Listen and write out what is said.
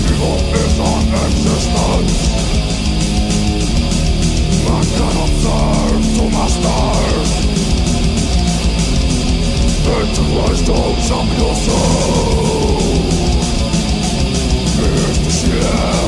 evil is non-existent Man can observe to masters It was to some yourself Is the shit